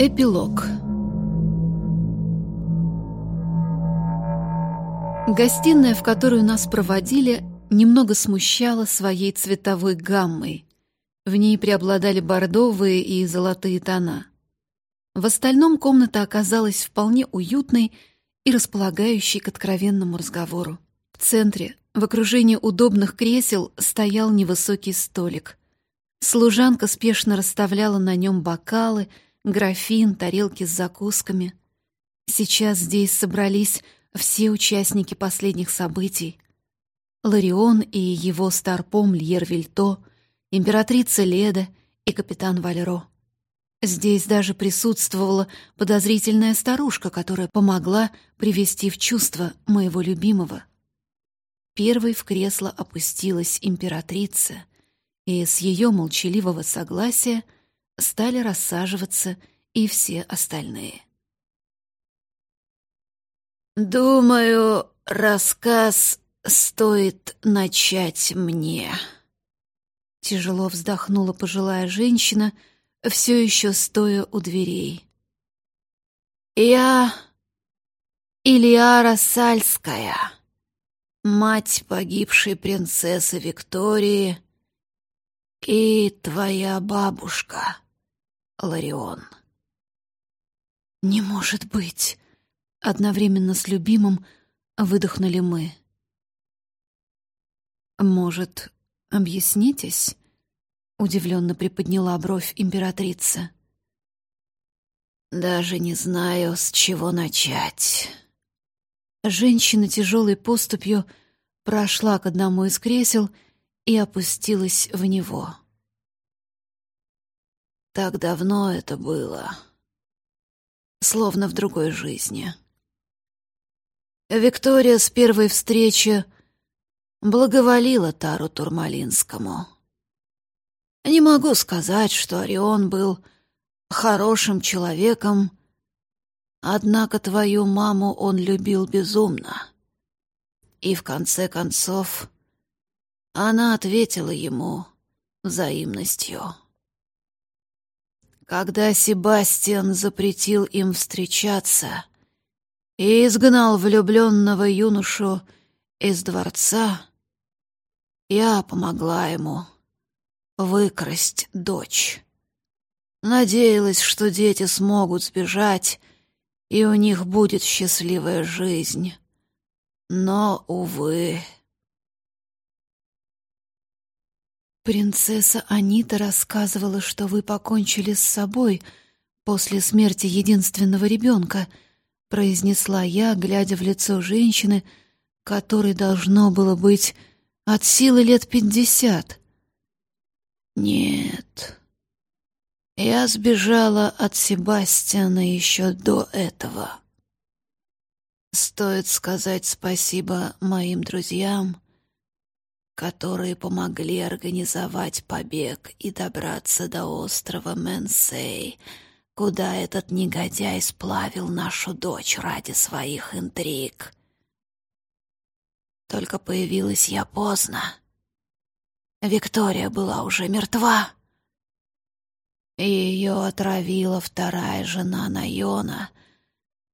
Эпилог Гостиная, в которую нас проводили, немного смущала своей цветовой гаммой. В ней преобладали бордовые и золотые тона. В остальном комната оказалась вполне уютной и располагающей к откровенному разговору. В центре, в окружении удобных кресел, стоял невысокий столик. Служанка спешно расставляла на нем бокалы, графин, тарелки с закусками. Сейчас здесь собрались все участники последних событий. Ларион и его старпом Льер Вильто, императрица Леда и капитан Вальро. Здесь даже присутствовала подозрительная старушка, которая помогла привести в чувство моего любимого. Первой в кресло опустилась императрица, и с ее молчаливого согласия стали рассаживаться и все остальные. «Думаю, рассказ стоит начать мне». Тяжело вздохнула пожилая женщина, все еще стоя у дверей. «Я Ильяра Сальская, мать погибшей принцессы Виктории и твоя бабушка, Ларион». «Не может быть!» Одновременно с любимым выдохнули мы. «Может, объяснитесь?» — удивленно приподняла бровь императрица. «Даже не знаю, с чего начать». Женщина тяжелой поступью прошла к одному из кресел и опустилась в него. Так давно это было, словно в другой жизни. Виктория с первой встречи благоволила Тару Турмалинскому. Не могу сказать, что Орион был хорошим человеком, однако твою маму он любил безумно. И в конце концов она ответила ему взаимностью. Когда Себастьян запретил им встречаться — и изгнал влюбленного юношу из дворца, я помогла ему выкрасть дочь. Надеялась, что дети смогут сбежать, и у них будет счастливая жизнь. Но, увы... Принцесса Анита рассказывала, что вы покончили с собой после смерти единственного ребенка —— произнесла я, глядя в лицо женщины, которой должно было быть от силы лет пятьдесят. «Нет, я сбежала от Себастьяна еще до этого. Стоит сказать спасибо моим друзьям, которые помогли организовать побег и добраться до острова Менсей — куда этот негодяй сплавил нашу дочь ради своих интриг. Только появилась я поздно. Виктория была уже мертва. Ее отравила вторая жена Найона,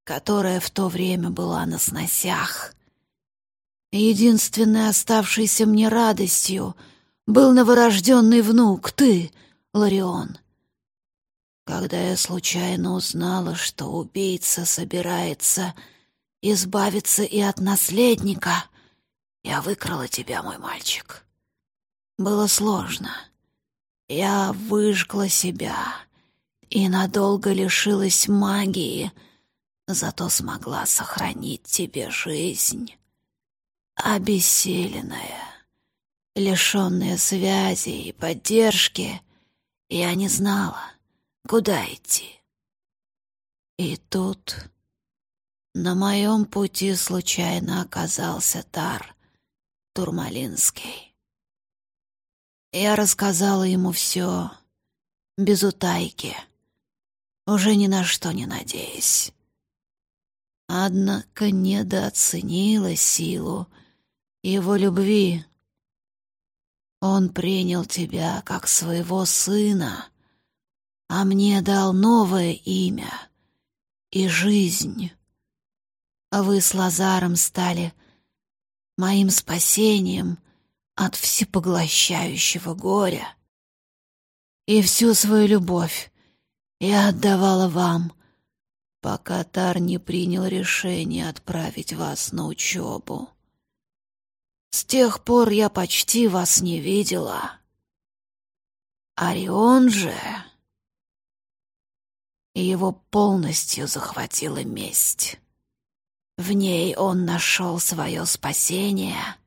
которая в то время была на сносях. Единственной оставшейся мне радостью был новорожденный внук, ты, Ларион. Когда я случайно узнала, что убийца собирается избавиться и от наследника, я выкрала тебя, мой мальчик. Было сложно. Я выжгла себя и надолго лишилась магии, зато смогла сохранить тебе жизнь. Обессиленная, лишенная связи и поддержки, я не знала, куда идти. И тут на моем пути случайно оказался Тар Турмалинский. Я рассказала ему все, без утайки, уже ни на что не надеясь. Однако недооценила силу его любви. Он принял тебя как своего сына, а мне дал новое имя и жизнь. А вы с Лазаром стали моим спасением от всепоглощающего горя. И всю свою любовь я отдавала вам, пока Тар не принял решение отправить вас на учебу. С тех пор я почти вас не видела. Орион же... Его полностью захватила месть. В ней он нашел свое спасение,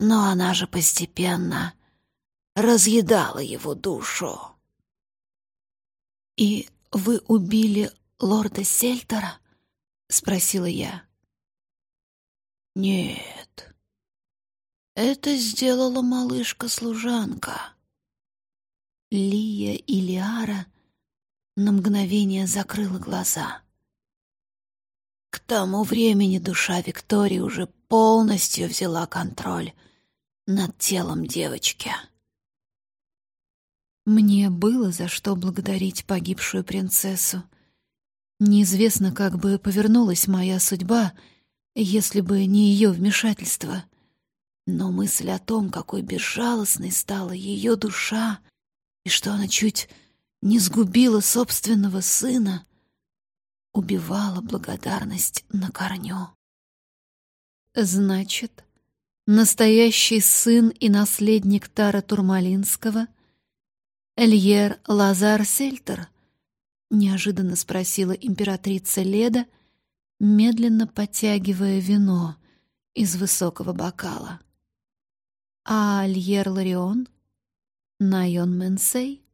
но она же постепенно разъедала его душу. «И вы убили лорда Сельтера?» — спросила я. «Нет, это сделала малышка-служанка». Лия и Лиара на мгновение закрыла глаза. К тому времени душа Виктории уже полностью взяла контроль над телом девочки. Мне было за что благодарить погибшую принцессу. Неизвестно, как бы повернулась моя судьба, если бы не ее вмешательство. Но мысль о том, какой безжалостной стала ее душа, и что она чуть не сгубила собственного сына, убивала благодарность на корню. Значит, настоящий сын и наследник Тара Турмалинского — Эльер Лазар Сельтер? Неожиданно спросила императрица Леда, медленно подтягивая вино из высокого бокала. А Альер Ларион? Найон Менсей?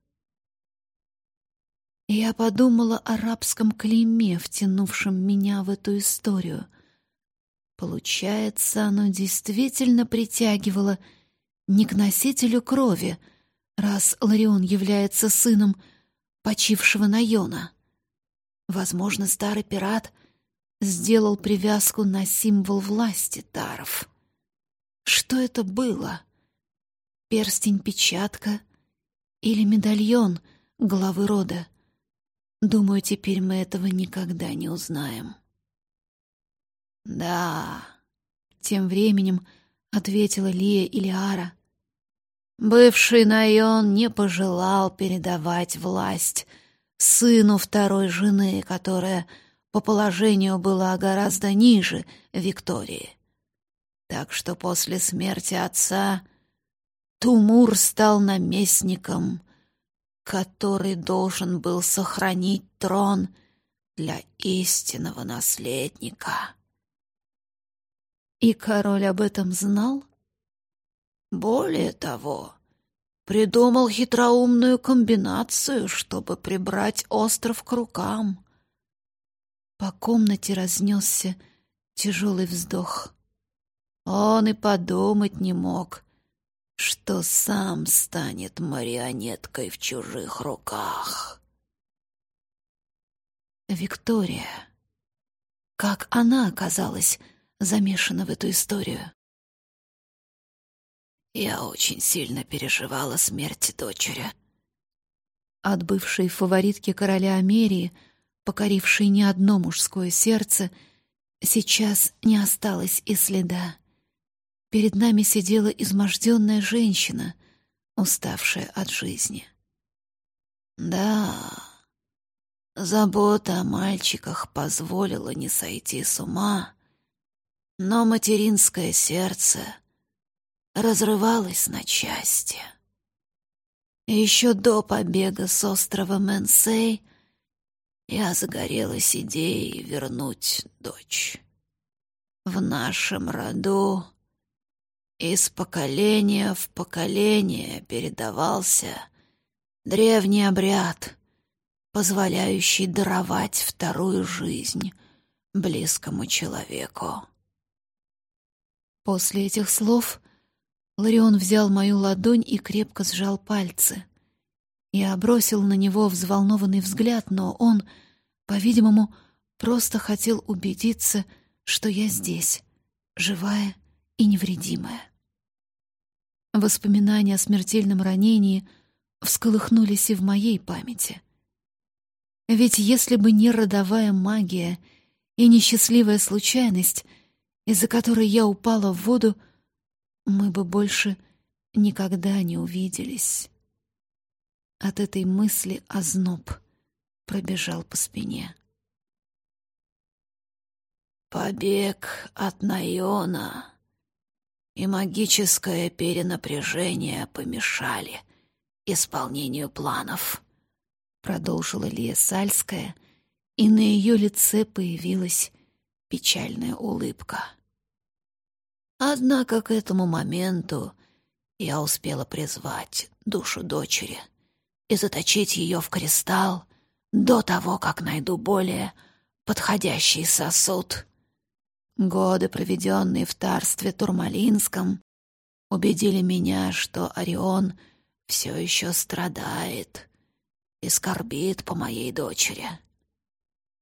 Я подумала о арабском клейме, втянувшем меня в эту историю. Получается, оно действительно притягивало не к носителю крови, раз Ларион является сыном почившего Найона. Возможно, старый пират сделал привязку на символ власти Таров. Что это было? Перстень-печатка или медальон главы рода? Думаю, теперь мы этого никогда не узнаем. Да, тем временем ответила Лия Илиара. Бывший Найон не пожелал передавать власть сыну второй жены, которая по положению была гораздо ниже Виктории. Так что после смерти отца Тумур стал наместником который должен был сохранить трон для истинного наследника. И король об этом знал? Более того, придумал хитроумную комбинацию, чтобы прибрать остров к рукам. По комнате разнесся тяжелый вздох. Он и подумать не мог, что сам станет марионеткой в чужих руках. Виктория. Как она оказалась замешана в эту историю? Я очень сильно переживала смерть дочери. От бывшей фаворитки короля Америи, покорившей не одно мужское сердце, сейчас не осталось и следа. Перед нами сидела изможденная женщина, уставшая от жизни. Да, забота о мальчиках позволила не сойти с ума, но материнское сердце разрывалось на части. Еще до побега с острова Менсей я загорелась идеей вернуть дочь. В нашем роду из поколения в поколение передавался древний обряд, позволяющий даровать вторую жизнь близкому человеку. После этих слов Ларион взял мою ладонь и крепко сжал пальцы. Я бросил на него взволнованный взгляд, но он, по-видимому, просто хотел убедиться, что я здесь, живая и невредимая. Воспоминание о смертельном ранении всколыхнулись и в моей памяти. Ведь если бы не родовая магия и несчастливая случайность, из-за которой я упала в воду, мы бы больше никогда не увиделись. От этой мысли озноб пробежал по спине. Побег от Найона и магическое перенапряжение помешали исполнению планов, продолжила Лия Сальская, и на ее лице появилась печальная улыбка. Однако к этому моменту я успела призвать душу дочери и заточить ее в кристалл до того, как найду более подходящий сосуд. Годы, проведенные в тарстве Турмалинском, убедили меня, что Орион все еще страдает и скорбит по моей дочери.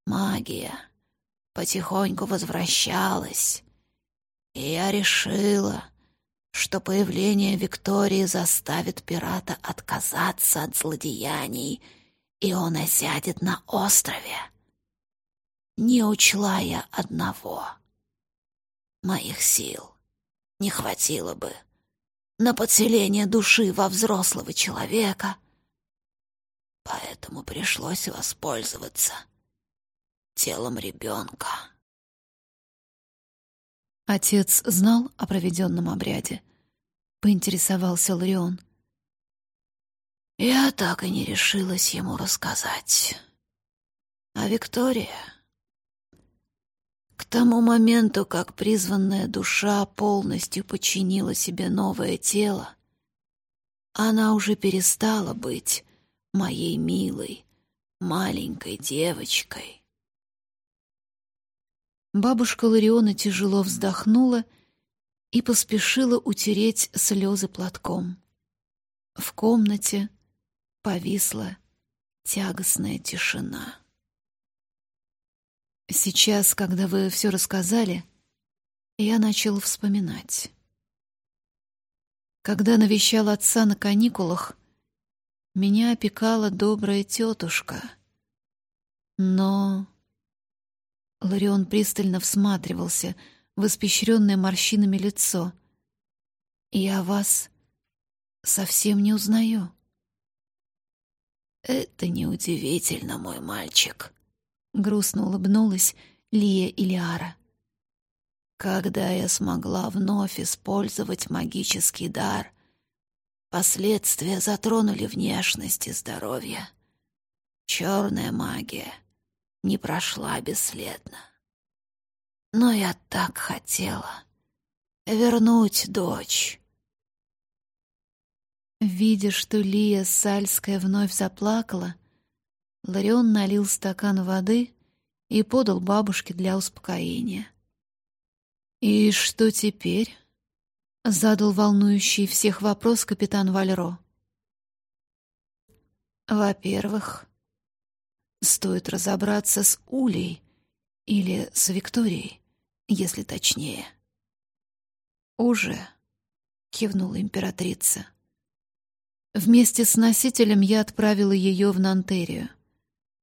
Магия потихоньку возвращалась, и я решила, что появление Виктории заставит пирата отказаться от злодеяний, и он осядет на острове. Не учла я одного — моих сил не хватило бы на подселение души во взрослого человека, поэтому пришлось воспользоваться телом ребенка. Отец знал о проведенном обряде? Поинтересовался Ларион. Я так и не решилась ему рассказать. А Виктория тому моменту, как призванная душа полностью подчинила себе новое тело, она уже перестала быть моей милой, маленькой девочкой. Бабушка Лариона тяжело вздохнула и поспешила утереть слезы платком. В комнате повисла тягостная тишина. Сейчас, когда вы все рассказали, я начал вспоминать. Когда навещал отца на каникулах, меня опекала добрая тетушка. Но... Ларион пристально всматривался в испещренное морщинами лицо. «Я вас совсем не узнаю». «Это неудивительно, мой мальчик», грустно улыбнулась Лия Илиара. Когда я смогла вновь использовать магический дар, последствия затронули внешность и здоровье. Черная магия не прошла бесследно. Но я так хотела вернуть дочь. Видя, что Лия Сальская вновь заплакала, Ларион налил стакан воды и подал бабушке для успокоения. «И что теперь?» — задал волнующий всех вопрос капитан Вальро. «Во-первых, стоит разобраться с Улей или с Викторией, если точнее». «Уже», — кивнула императрица. Вместе с носителем я отправила ее в Нантерию.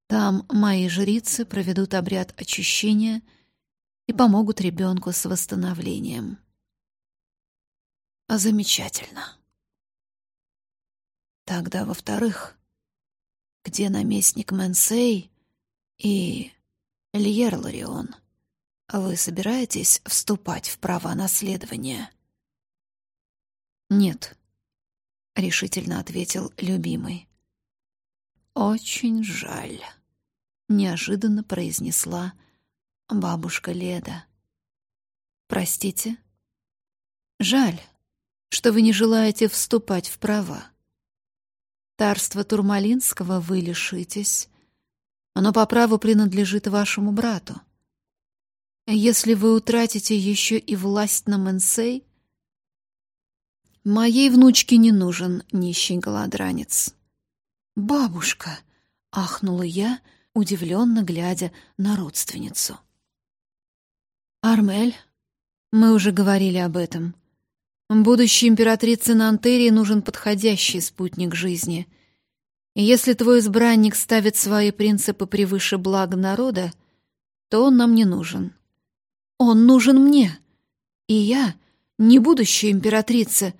Там мои жрицы проведут обряд очищения и помогут ребенку с восстановлением. А замечательно. Тогда, во-вторых, где наместник Мэнсей и Льер Ларион? Вы собираетесь вступать в права наследования? Нет, решительно ответил любимый. Очень жаль неожиданно произнесла бабушка Леда. Простите? Жаль, что вы не желаете вступать в права. Тарство Турмалинского вы лишитесь. Оно по праву принадлежит вашему брату. Если вы утратите еще и власть на Мэнсей, моей внучке не нужен нищий голодранец. Бабушка, ахнула я, — удивленно глядя на родственницу. «Армель, мы уже говорили об этом. Будущей императрице Нантерии нужен подходящий спутник жизни, Если твой избранник ставит свои принципы превыше блага народа, то он нам не нужен. Он нужен мне. И я, не будущая императрица,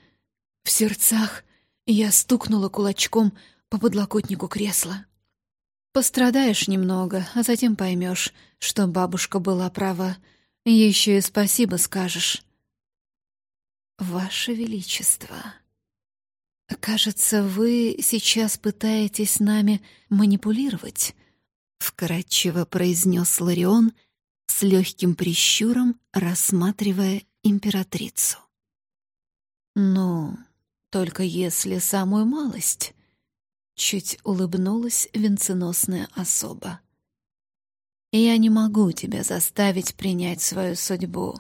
в сердцах я стукнула кулачком по подлокотнику кресла. Пострадаешь немного, а затем поймешь, что бабушка была права. Еще и спасибо скажешь. Ваше Величество, кажется, вы сейчас пытаетесь нами манипулировать, вкратчиво произнес Ларион с легким прищуром, рассматривая императрицу. Ну, только если самую малость. Чуть улыбнулась венценосная особа. «Я не могу тебя заставить принять свою судьбу.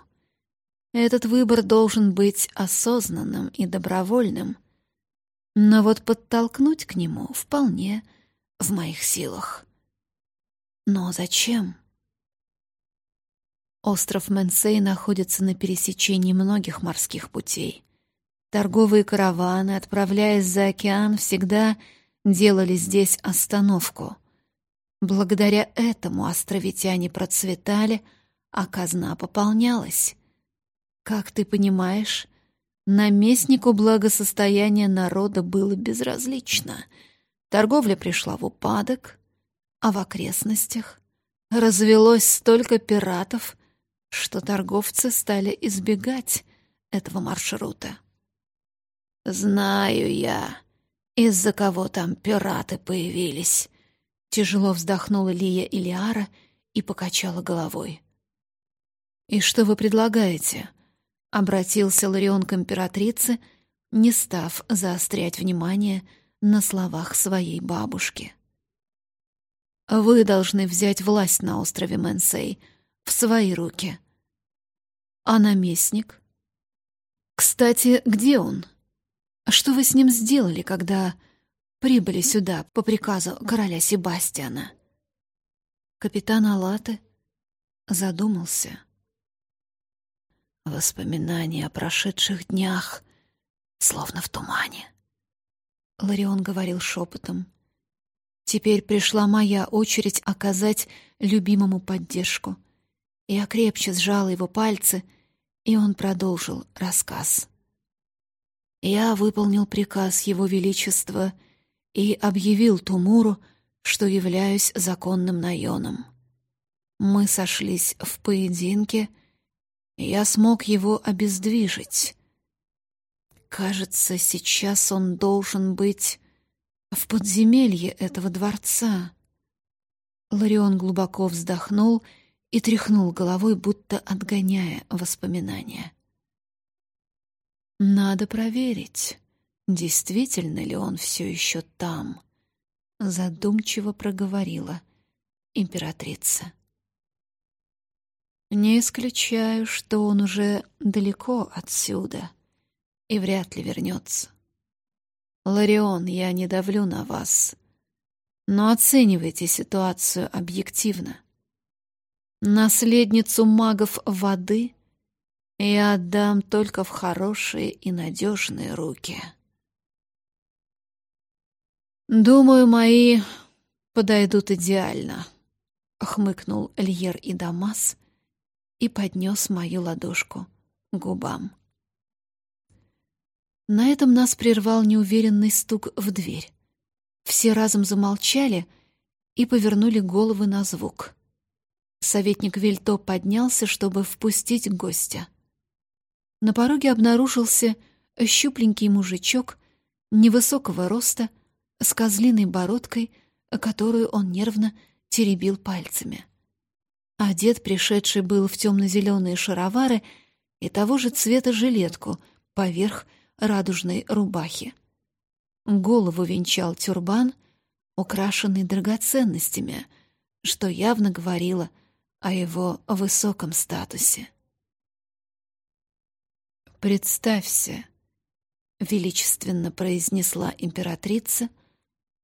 Этот выбор должен быть осознанным и добровольным. Но вот подтолкнуть к нему вполне в моих силах. Но зачем?» Остров Менсей находится на пересечении многих морских путей. Торговые караваны, отправляясь за океан, всегда делали здесь остановку. Благодаря этому островитяне процветали, а казна пополнялась. Как ты понимаешь, наместнику благосостояния народа было безразлично. Торговля пришла в упадок, а в окрестностях развелось столько пиратов, что торговцы стали избегать этого маршрута. «Знаю я», из-за кого там пираты появились. Тяжело вздохнула Лия Илиара и покачала головой. «И что вы предлагаете?» — обратился Ларион к императрице, не став заострять внимание на словах своей бабушки. «Вы должны взять власть на острове Мэнсей в свои руки. А наместник? Кстати, где он?» Что вы с ним сделали, когда прибыли сюда по приказу короля Себастьяна?» Капитан Алаты задумался. Воспоминания о прошедших днях словно в тумане. Ларион говорил шепотом. Теперь пришла моя очередь оказать любимому поддержку. Я крепче сжала его пальцы, и он продолжил рассказ. Я выполнил приказ Его Величества и объявил Тумуру, что являюсь законным наёном. Мы сошлись в поединке, и я смог его обездвижить. Кажется, сейчас он должен быть в подземелье этого дворца. Ларион глубоко вздохнул и тряхнул головой, будто отгоняя воспоминания. Надо проверить, действительно ли он все еще там, задумчиво проговорила императрица. Не исключаю, что он уже далеко отсюда и вряд ли вернется. Ларион, я не давлю на вас, но оценивайте ситуацию объективно. Наследницу магов воды я отдам только в хорошие и надежные руки. Думаю, мои подойдут идеально, хмыкнул Льер и Дамас и поднес мою ладошку к губам. На этом нас прервал неуверенный стук в дверь. Все разом замолчали и повернули головы на звук. Советник Вильто поднялся, чтобы впустить гостя. На пороге обнаружился щупленький мужичок невысокого роста с козлиной бородкой, которую он нервно теребил пальцами. Одет пришедший был в темно-зеленые шаровары и того же цвета жилетку поверх радужной рубахи. Голову венчал тюрбан, украшенный драгоценностями, что явно говорило о его высоком статусе. «Представься», — величественно произнесла императрица,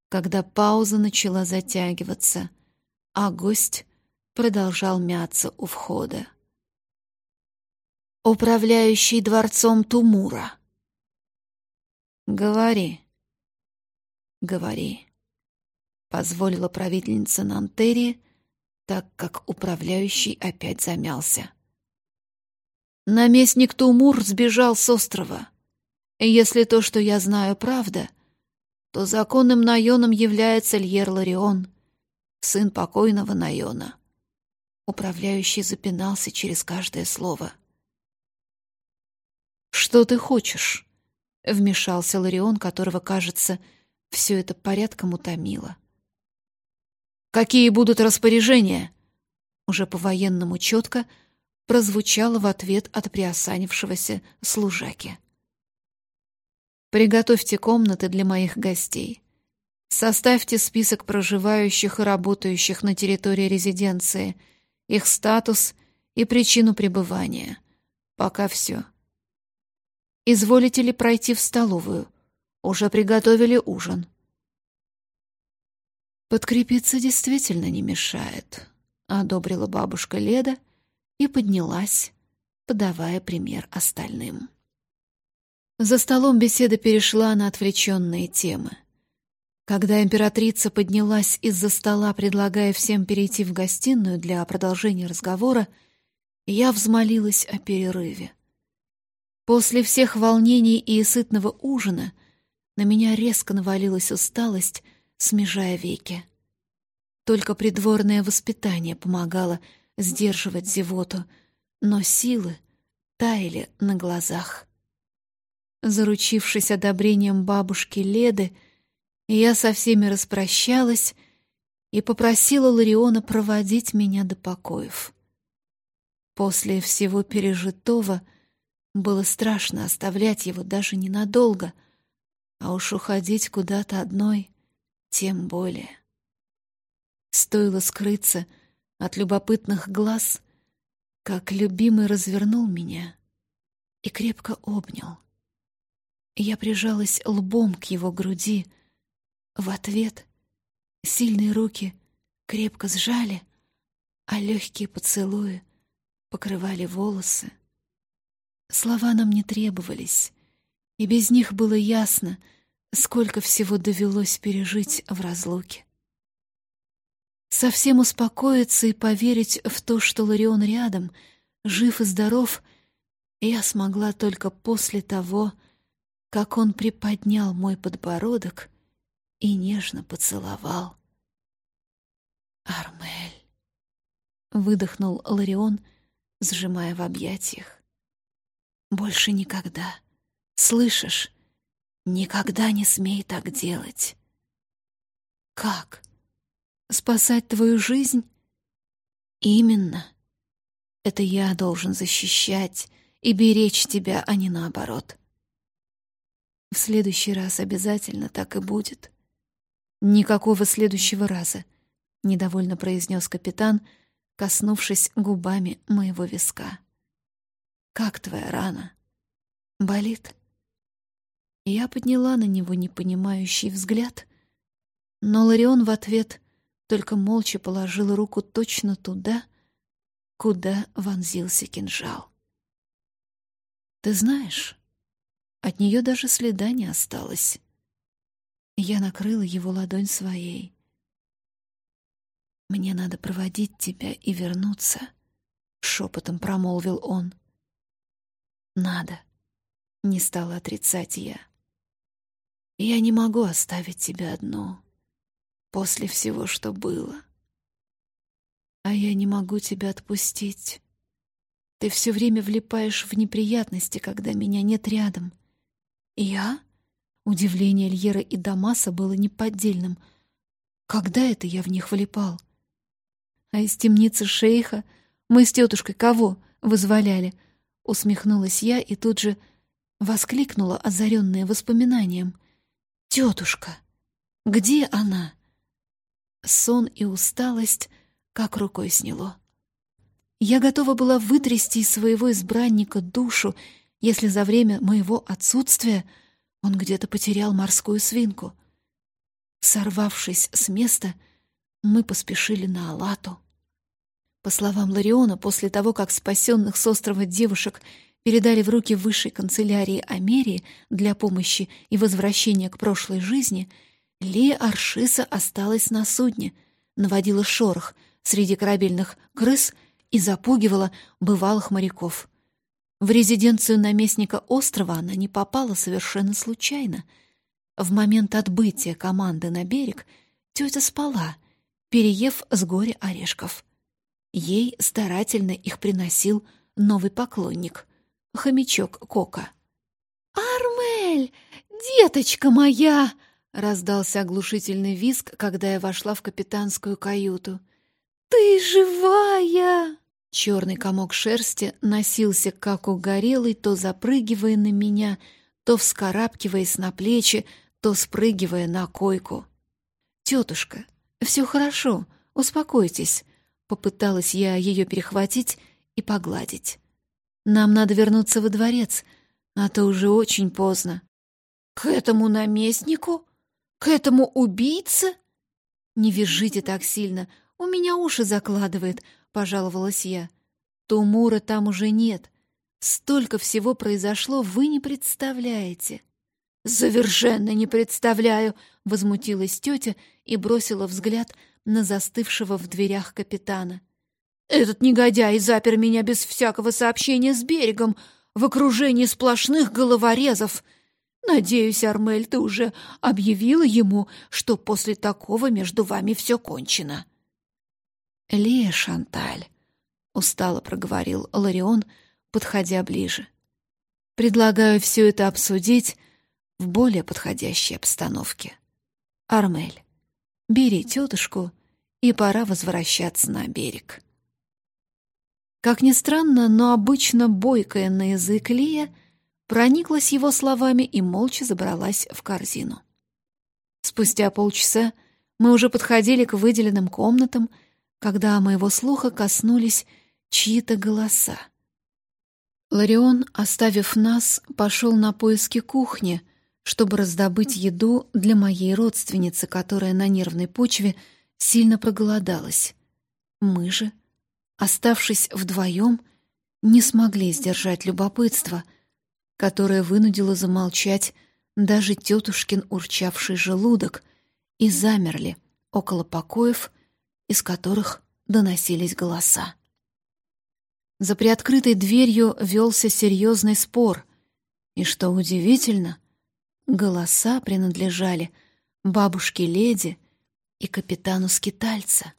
когда пауза начала затягиваться, а гость продолжал мяться у входа. «Управляющий дворцом Тумура». «Говори, говори», позволила правительница Нантерии, так как управляющий опять замялся. Наместник Тумур сбежал с острова. И если то, что я знаю, правда, то законным Найоном является Льер Ларион, сын покойного Найона. Управляющий запинался через каждое слово. «Что ты хочешь?» — вмешался Ларион, которого, кажется, все это порядком утомило. «Какие будут распоряжения?» Уже по-военному четко прозвучало в ответ от приосанившегося служаки. «Приготовьте комнаты для моих гостей. Составьте список проживающих и работающих на территории резиденции, их статус и причину пребывания. Пока все. Изволите ли пройти в столовую? Уже приготовили ужин». «Подкрепиться действительно не мешает», — одобрила бабушка Леда и поднялась, подавая пример остальным. За столом беседа перешла на отвлеченные темы. Когда императрица поднялась из-за стола, предлагая всем перейти в гостиную для продолжения разговора, я взмолилась о перерыве. После всех волнений и сытного ужина на меня резко навалилась усталость — смежая веки. Только придворное воспитание помогало сдерживать зевоту, но силы таяли на глазах. Заручившись одобрением бабушки Леды, я со всеми распрощалась и попросила Лариона проводить меня до покоев. После всего пережитого было страшно оставлять его даже ненадолго, а уж уходить куда-то одной тем более. Стоило скрыться от любопытных глаз, как любимый развернул меня и крепко обнял. Я прижалась лбом к его груди. В ответ сильные руки крепко сжали, а легкие поцелуи покрывали волосы. Слова нам не требовались, и без них было ясно — Сколько всего довелось пережить в разлуке. Совсем успокоиться и поверить в то, что Ларион рядом, жив и здоров, я смогла только после того, как он приподнял мой подбородок и нежно поцеловал. «Армель!» — выдохнул Ларион, сжимая в объятиях. «Больше никогда. Слышишь? Никогда не смей так делать. Как? Спасать твою жизнь? Именно. Это я должен защищать и беречь тебя, а не наоборот. В следующий раз обязательно так и будет. Никакого следующего раза, недовольно произнес капитан, коснувшись губами моего виска. Как твоя рана? Болит? Я подняла на него непонимающий взгляд, но Ларион в ответ только молча положил руку точно туда, куда вонзился кинжал. «Ты знаешь, от нее даже следа не осталось». Я накрыла его ладонь своей. «Мне надо проводить тебя и вернуться», — шепотом промолвил он. «Надо», — не стала отрицать я. Я не могу оставить тебя одну после всего, что было. А я не могу тебя отпустить. Ты все время влипаешь в неприятности, когда меня нет рядом. Я? Удивление Льера и Дамаса было неподдельным. Когда это я в них влипал? А из темницы шейха мы с тетушкой кого вызволяли? Усмехнулась я и тут же воскликнула, озаренная воспоминанием — Тетушка, где она? Сон и усталость как рукой сняло. Я готова была вытрясти из своего избранника душу, если за время моего отсутствия он где-то потерял морскую свинку. Сорвавшись с места, мы поспешили на Алату. По словам Лариона, после того, как спасенных с острова девушек передали в руки высшей канцелярии Америи для помощи и возвращения к прошлой жизни, Лия Аршиса осталась на судне, наводила шорох среди корабельных крыс и запугивала бывалых моряков. В резиденцию наместника острова она не попала совершенно случайно. В момент отбытия команды на берег тетя спала, переев с горя орешков. Ей старательно их приносил новый поклонник — хомячок Кока. «Армель, деточка моя!» — раздался оглушительный визг, когда я вошла в капитанскую каюту. «Ты живая!» Черный комок шерсти носился, как угорелый, то запрыгивая на меня, то вскарабкиваясь на плечи, то спрыгивая на койку. «Тетушка, все хорошо, успокойтесь», — попыталась я ее перехватить и погладить. «Нам надо вернуться во дворец, а то уже очень поздно». «К этому наместнику? К этому убийце?» «Не визжите так сильно, у меня уши закладывает», пожаловалась я. Тумура там уже нет. Столько всего произошло, вы не представляете. «Совершенно не представляю!» — возмутилась тетя и бросила взгляд на застывшего в дверях капитана. «Этот негодяй запер меня без всякого сообщения с берегом, в окружении сплошных головорезов. Надеюсь, Армель, ты уже объявила ему, что после такого между вами все кончено». «Лия Шанталь», — устало проговорил Ларион, подходя ближе. «Предлагаю все это обсудить в более подходящей обстановке. Армель, бери тетушку, и пора возвращаться на берег». Как ни странно, но обычно бойкая на язык Лия прониклась его словами и молча забралась в корзину. Спустя полчаса мы уже подходили к выделенным комнатам — когда моего слуха коснулись чьи-то голоса. Ларион, оставив нас, пошел на поиски кухни, чтобы раздобыть еду для моей родственницы, которая на нервной почве сильно проголодалась. Мы же, оставшись вдвоем, не смогли сдержать любопытство, которое вынудило замолчать даже тетушкин урчавший желудок, и замерли около покоев, из которых доносились голоса. За приоткрытой дверью велся серьезный спор, и, что удивительно, голоса принадлежали бабушке-леди и капитану-скитальца.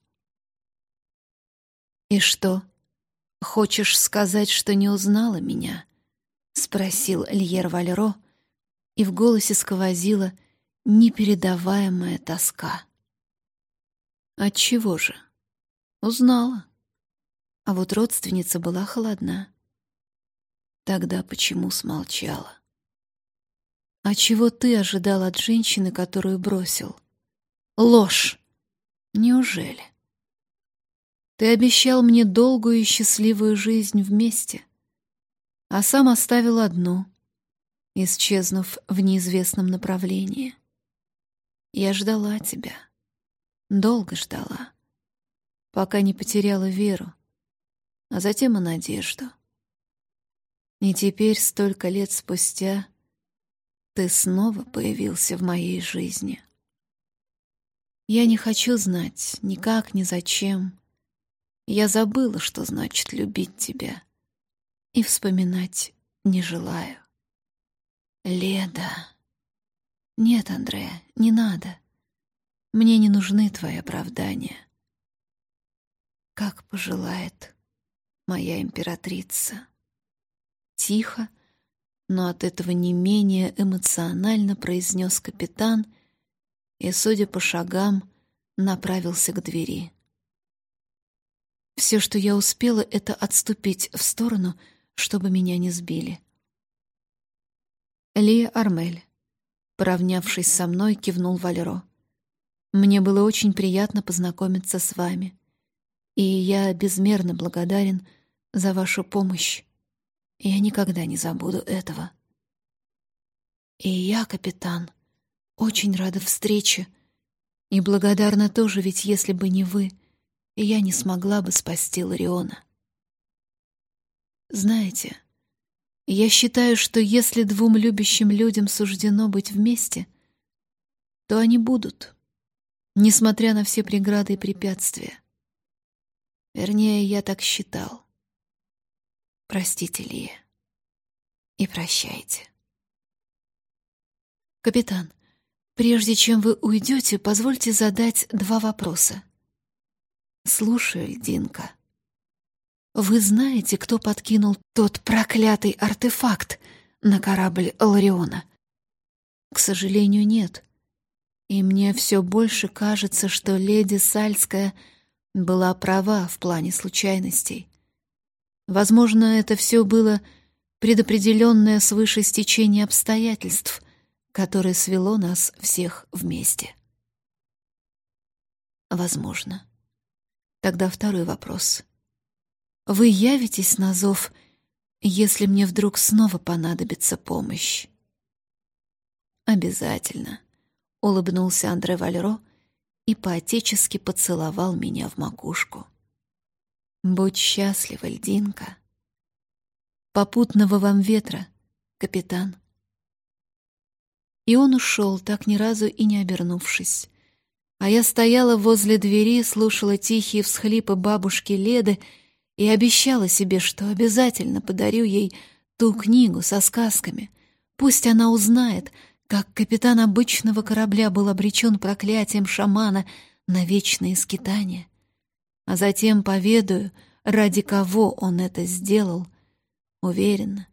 «И что, хочешь сказать, что не узнала меня?» — спросил Льер Валеро, и в голосе сквозила непередаваемая тоска. Отчего же? Узнала. А вот родственница была холодна. Тогда почему смолчала? А чего ты ожидал от женщины, которую бросил? Ложь! Неужели? Ты обещал мне долгую и счастливую жизнь вместе, а сам оставил одну, исчезнув в неизвестном направлении. Я ждала тебя. Долго ждала, пока не потеряла веру, а затем и надежду. И теперь, столько лет спустя, ты снова появился в моей жизни. Я не хочу знать ни как, ни зачем. Я забыла, что значит любить тебя, и вспоминать не желаю. Леда. Нет, Андрея, не надо. Мне не нужны твои оправдания. Как пожелает моя императрица. Тихо, но от этого не менее эмоционально произнес капитан и, судя по шагам, направился к двери. Все, что я успела, это отступить в сторону, чтобы меня не сбили. Лия Армель, поравнявшись со мной, кивнул Валеро. Мне было очень приятно познакомиться с вами, и я безмерно благодарен за вашу помощь. Я никогда не забуду этого. И я, капитан, очень рада встрече, и благодарна тоже, ведь если бы не вы, я не смогла бы спасти Лариона. Знаете, я считаю, что если двум любящим людям суждено быть вместе — то они будут, несмотря на все преграды и препятствия. Вернее, я так считал. Простите, Лия. И прощайте. Капитан, прежде чем вы уйдете, позвольте задать два вопроса. Слушаю, Льдинка. Вы знаете, кто подкинул тот проклятый артефакт на корабль Лариона? К сожалению, нет. И мне все больше кажется, что леди Сальская была права в плане случайностей. Возможно, это все было предопределенное свыше стечение обстоятельств, которое свело нас всех вместе. Возможно. Тогда второй вопрос. Вы явитесь на зов, если мне вдруг снова понадобится помощь? Обязательно, улыбнулся Андре Вальро и поотечески поцеловал меня в макушку. Будь счастлива, льдинка. Попутного вам ветра, капитан. И он ушел, так ни разу и не обернувшись. А я стояла возле двери, слушала тихие всхлипы бабушки Леды и обещала себе, что обязательно подарю ей ту книгу со сказками. Пусть она узнает, как капитан обычного корабля был обречен проклятием шамана на вечные скитания. А затем поведаю, ради кого он это сделал. Уверена,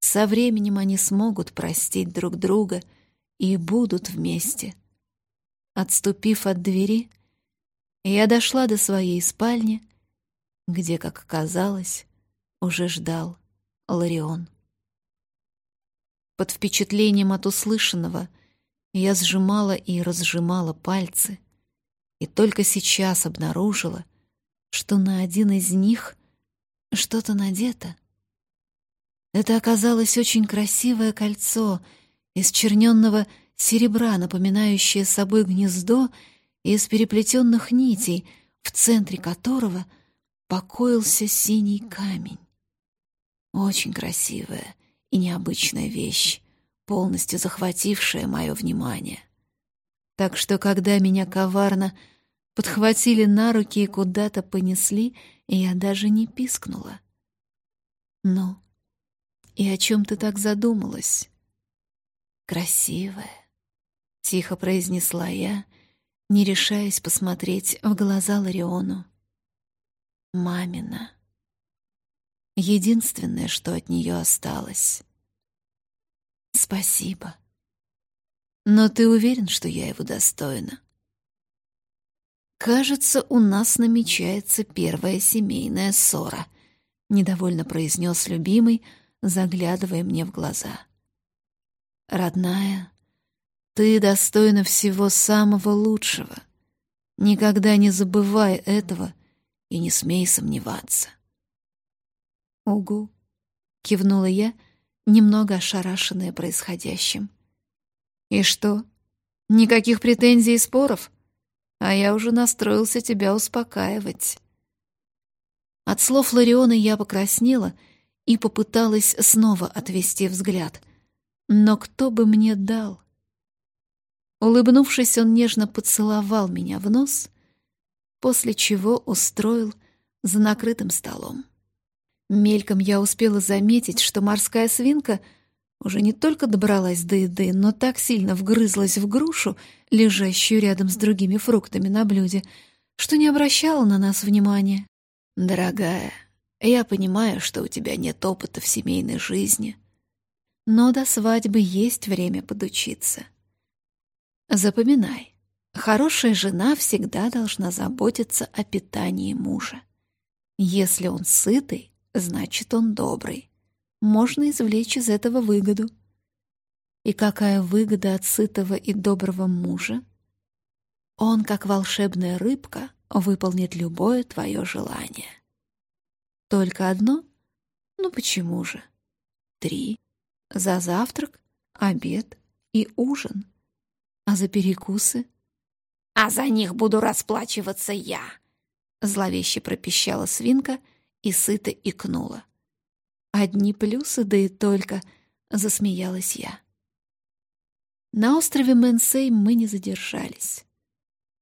со временем они смогут простить друг друга и будут вместе. Отступив от двери, я дошла до своей спальни, где, как оказалось, уже ждал Ларион. Под впечатлением от услышанного я сжимала и разжимала пальцы, и только сейчас обнаружила, что на один из них что-то надето. Это оказалось очень красивое кольцо из черненного серебра, напоминающее собой гнездо из переплетенных нитей, в центре которого — покоился синий камень. Очень красивая и необычная вещь, полностью захватившая мое внимание. Так что, когда меня коварно подхватили на руки и куда-то понесли, я даже не пискнула. «Ну, и о чем ты так задумалась?» «Красивая», — тихо произнесла я, не решаясь посмотреть в глаза Лариону мамина. Единственное, что от нее осталось. Спасибо. Но ты уверен, что я его достойна? Кажется, у нас намечается первая семейная ссора, недовольно произнес любимый, заглядывая мне в глаза. Родная, ты достойна всего самого лучшего. Никогда не забывай этого и не смей сомневаться. «Угу», — кивнула я, немного ошарашенная происходящим. «И что? Никаких претензий и споров? А я уже настроился тебя успокаивать». От слов Лариона я покраснела и попыталась снова отвести взгляд. Но кто бы мне дал? Улыбнувшись, он нежно поцеловал меня в нос после чего устроил за накрытым столом. Мельком я успела заметить, что морская свинка уже не только добралась до еды, но так сильно вгрызлась в грушу, лежащую рядом с другими фруктами на блюде, что не обращала на нас внимания. «Дорогая, я понимаю, что у тебя нет опыта в семейной жизни, но до свадьбы есть время подучиться. Запоминай, Хорошая жена всегда должна заботиться о питании мужа. Если он сытый, значит, он добрый. Можно извлечь из этого выгоду. И какая выгода от сытого и доброго мужа? Он, как волшебная рыбка, выполнит любое твое желание. Только одно? Ну почему же? Три. За завтрак, обед и ужин. А за перекусы а за них буду расплачиваться я!» Зловеще пропищала свинка и сыто икнула. «Одни плюсы, да и только!» — засмеялась я. На острове Мэнсей мы не задержались.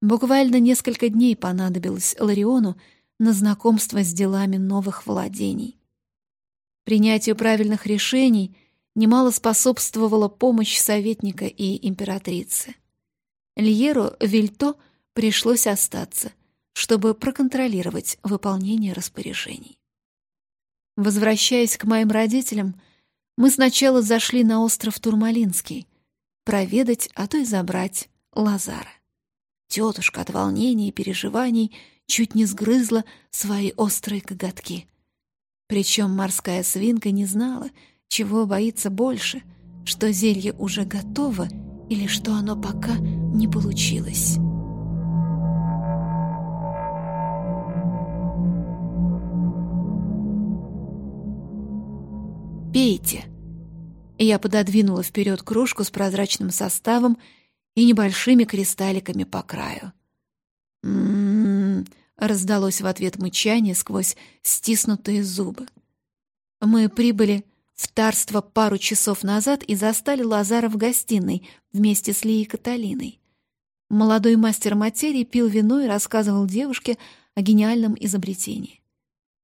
Буквально несколько дней понадобилось Лариону на знакомство с делами новых владений. Принятию правильных решений немало способствовала помощь советника и императрицы. Льеру Вильто пришлось остаться, чтобы проконтролировать выполнение распоряжений. Возвращаясь к моим родителям, мы сначала зашли на остров Турмалинский, проведать, а то и забрать Лазара. Тетушка от волнения и переживаний чуть не сгрызла свои острые коготки. Причем морская свинка не знала, чего боится больше, что зелье уже готово или что оно пока не получилось. «Пейте!» Я пододвинула вперед кружку с прозрачным составом и небольшими кристалликами по краю. «М-м-м!» раздалось в ответ мычание сквозь стиснутые зубы. Мы прибыли в Тарство пару часов назад и застали Лазара в гостиной вместе с Лией Каталиной. Молодой мастер материи пил вино и рассказывал девушке о гениальном изобретении.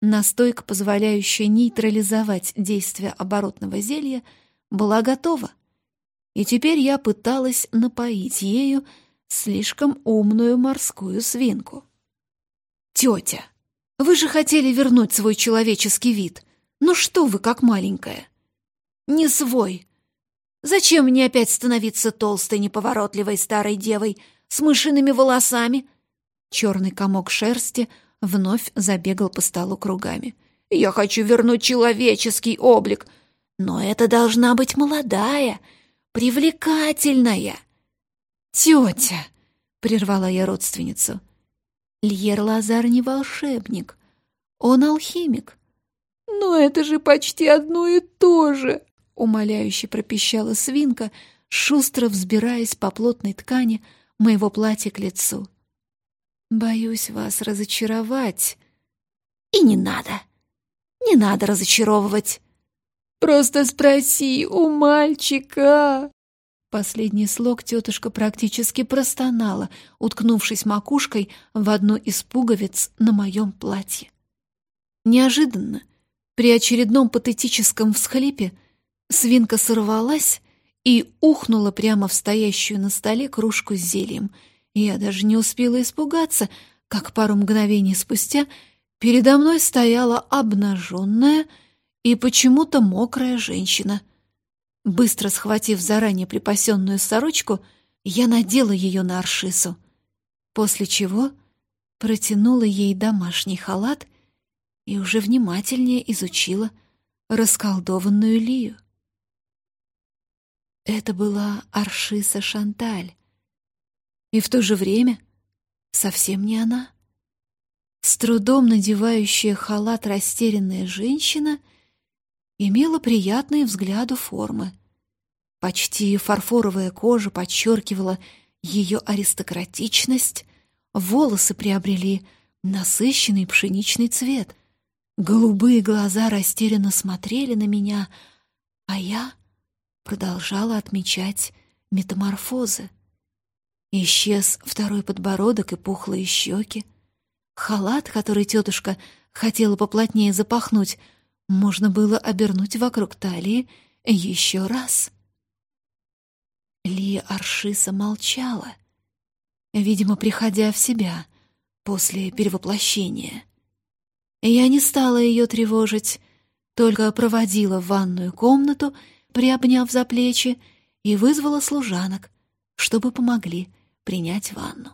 Настойка, позволяющая нейтрализовать действие оборотного зелья, была готова. И теперь я пыталась напоить ею слишком умную морскую свинку. «Тетя, вы же хотели вернуть свой человеческий вид. Ну что вы, как маленькая?» «Не свой. Зачем мне опять становиться толстой, неповоротливой старой девой с мышиными волосами?» Черный комок шерсти — вновь забегал по столу кругами. «Я хочу вернуть человеческий облик, но это должна быть молодая, привлекательная». «Тетя!» — прервала я родственницу. «Льер Лазар не волшебник, он алхимик». «Но это же почти одно и то же!» — умоляюще пропищала свинка, шустро взбираясь по плотной ткани моего платья к лицу. Боюсь вас разочаровать. И не надо. Не надо разочаровывать. Просто спроси у мальчика. Последний слог тетушка практически простонала, уткнувшись макушкой в одну из пуговиц на моем платье. Неожиданно, при очередном патетическом всхлипе, свинка сорвалась и ухнула прямо в стоящую на столе кружку с зельем — я даже не успела испугаться, как пару мгновений спустя передо мной стояла обнаженная и почему-то мокрая женщина. Быстро схватив заранее припасенную сорочку, я надела ее на Аршису, после чего протянула ей домашний халат и уже внимательнее изучила расколдованную Лию. Это была Аршиса Шанталь, и в то же время совсем не она. С трудом надевающая халат растерянная женщина имела приятные взгляду формы. Почти фарфоровая кожа подчеркивала ее аристократичность, волосы приобрели насыщенный пшеничный цвет, голубые глаза растерянно смотрели на меня, а я продолжала отмечать метаморфозы. Исчез второй подбородок и пухлые щеки. Халат, который тетушка хотела поплотнее запахнуть, можно было обернуть вокруг талии еще раз. Ли Аршиса молчала, видимо, приходя в себя после перевоплощения. Я не стала ее тревожить, только проводила в ванную комнату, приобняв за плечи, и вызвала служанок, чтобы помогли принять ванну.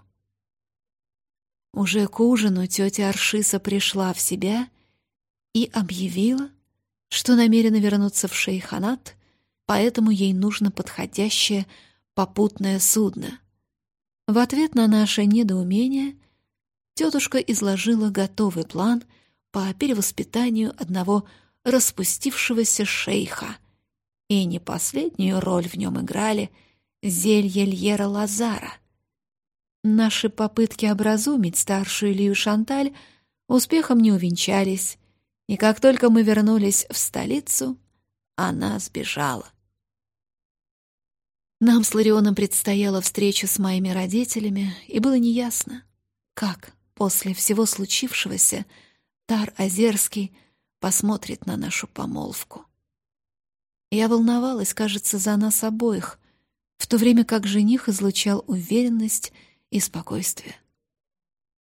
Уже к ужину тетя Аршиса пришла в себя и объявила, что намерена вернуться в шейханат, поэтому ей нужно подходящее попутное судно. В ответ на наше недоумение тетушка изложила готовый план по перевоспитанию одного распустившегося шейха, и не последнюю роль в нем играли зелье Льера Лазара, Наши попытки образумить старшую Илью Шанталь успехом не увенчались, и как только мы вернулись в столицу, она сбежала. Нам с Ларионом предстояла встреча с моими родителями, и было неясно, как после всего случившегося Тар Озерский посмотрит на нашу помолвку. Я волновалась, кажется, за нас обоих, в то время как жених излучал уверенность и спокойствие.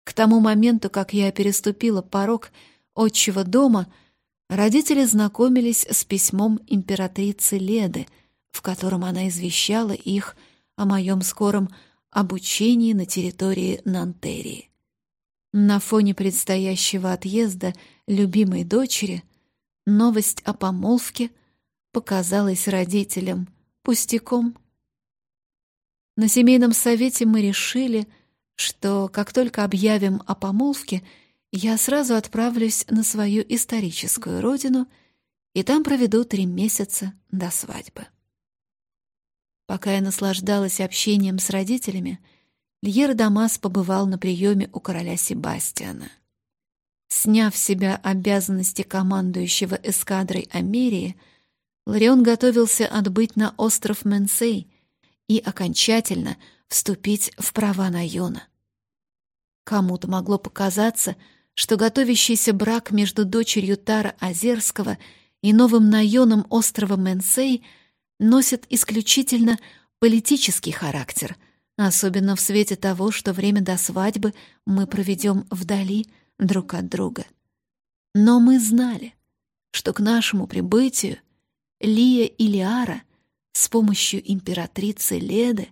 К тому моменту, как я переступила порог отчего дома, родители знакомились с письмом императрицы Леды, в котором она извещала их о моем скором обучении на территории Нантерии. На фоне предстоящего отъезда любимой дочери новость о помолвке показалась родителям пустяком. На семейном совете мы решили, что как только объявим о помолвке, я сразу отправлюсь на свою историческую родину и там проведу три месяца до свадьбы. Пока я наслаждалась общением с родителями, Льер Дамас побывал на приеме у короля Себастьяна. Сняв с себя обязанности командующего эскадрой Америи, Ларион готовился отбыть на остров Менсей и окончательно вступить в права Найона. Кому-то могло показаться, что готовящийся брак между дочерью Тара Озерского и новым Найоном острова Менсей носит исключительно политический характер, особенно в свете того, что время до свадьбы мы проведем вдали друг от друга. Но мы знали, что к нашему прибытию Лия и Лиара с помощью императрицы Леды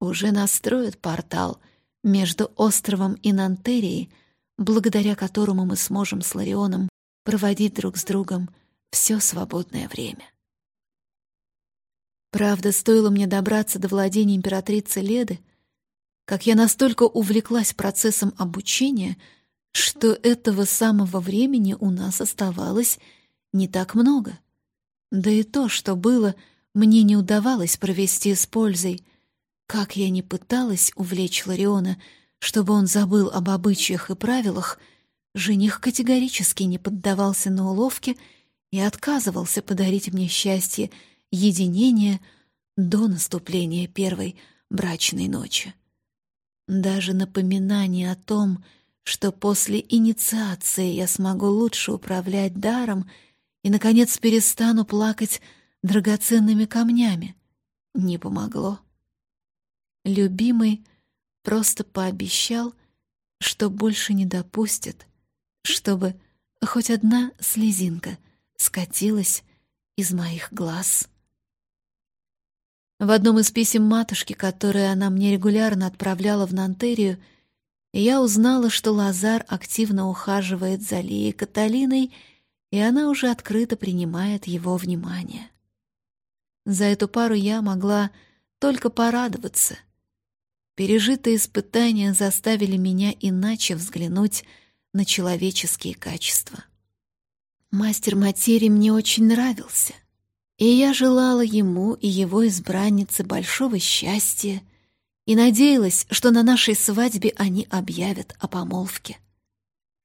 уже настроят портал между островом и Нантерией, благодаря которому мы сможем с Ларионом проводить друг с другом все свободное время. Правда, стоило мне добраться до владения императрицы Леды, как я настолько увлеклась процессом обучения, что этого самого времени у нас оставалось не так много. Да и то, что было, мне не удавалось провести с пользой. Как я не пыталась увлечь Лариона, чтобы он забыл об обычаях и правилах, жених категорически не поддавался на уловки и отказывался подарить мне счастье единения до наступления первой брачной ночи. Даже напоминание о том, что после инициации я смогу лучше управлять даром — и, наконец, перестану плакать драгоценными камнями. Не помогло. Любимый просто пообещал, что больше не допустит, чтобы хоть одна слезинка скатилась из моих глаз. В одном из писем матушки, которые она мне регулярно отправляла в Нантерию, я узнала, что Лазар активно ухаживает за Лией Каталиной — и она уже открыто принимает его внимание. За эту пару я могла только порадоваться. Пережитые испытания заставили меня иначе взглянуть на человеческие качества. Мастер материи мне очень нравился, и я желала ему и его избраннице большого счастья и надеялась, что на нашей свадьбе они объявят о помолвке.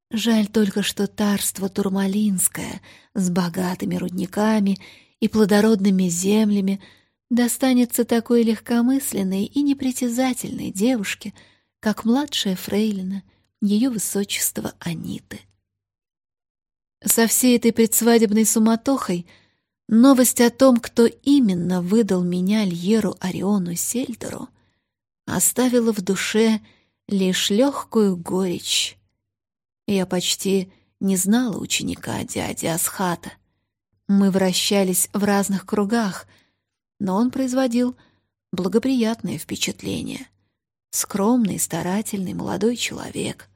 Жаль только, что тарство Турмалинское с богатыми рудниками и плодородными землями достанется такой легкомысленной и непритязательной девушке, как младшая фрейлина, ее высочество Аниты. Со всей этой предсвадебной суматохой новость о том, кто именно выдал меня Льеру Ориону Сельдеру, оставила в душе лишь легкую горечь я почти не знала ученика дяди Асхата. Мы вращались в разных кругах, но он производил благоприятное впечатление. Скромный, старательный молодой человек.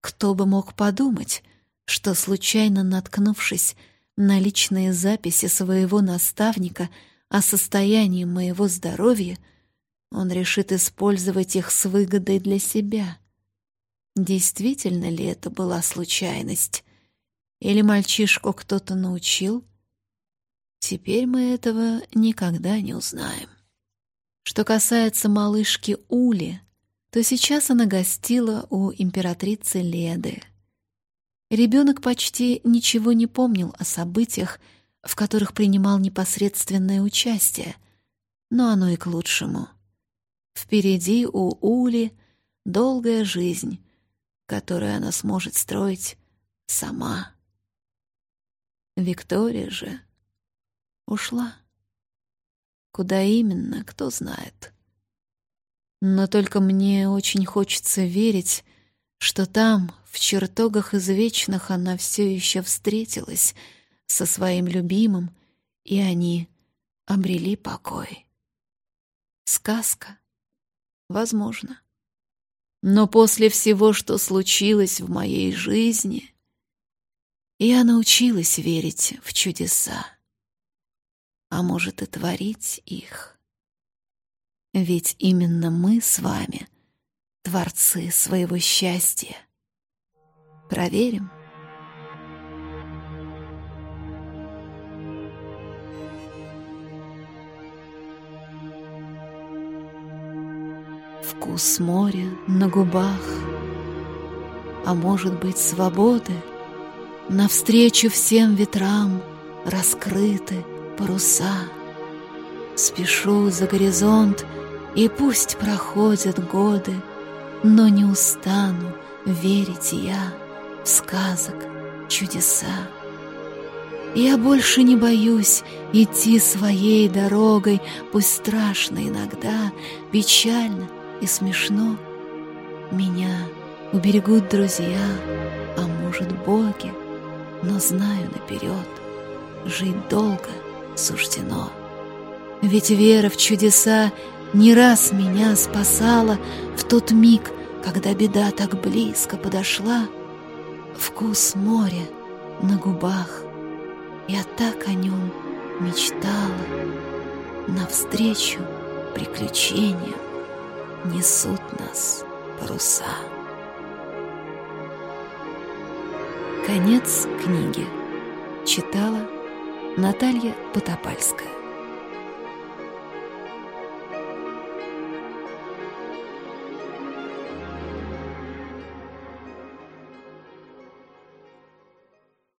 Кто бы мог подумать, что, случайно наткнувшись на личные записи своего наставника о состоянии моего здоровья, он решит использовать их с выгодой для себя — Действительно ли это была случайность? Или мальчишку кто-то научил? Теперь мы этого никогда не узнаем. Что касается малышки Ули, то сейчас она гостила у императрицы Леды. Ребенок почти ничего не помнил о событиях, в которых принимал непосредственное участие, Но оно и к лучшему. Впереди у Ули долгая жизнь, которую она сможет строить сама. Виктория же ушла. Куда именно, кто знает. Но только мне очень хочется верить, что там, в чертогах извечных, она все еще встретилась со своим любимым, и они обрели покой. Сказка? Возможно. Но после всего, что случилось в моей жизни, я научилась верить в чудеса а может и творить их. Ведь именно мы с вами — творцы своего счастья. Проверим. Вкус моря на губах, а может быть свободы, Навстречу всем ветрам раскрыты — паруса. Спешу за горизонт, и пусть проходят годы, но не устану верить я сказок чудеса. Я больше не боюсь идти своей дорогой, Пусть страшно иногда, печально и смешно. Меня уберегут друзья, а может боги, Но знаю наперед, жить долго — суждено. Ведь вера в чудеса не раз меня спасала в тот миг, когда беда так близко подошла. Вкус моря на губах, я так о нем мечтала. Навстречу приключениям несут нас паруса. Конец книги. Читала Наталья Потопальская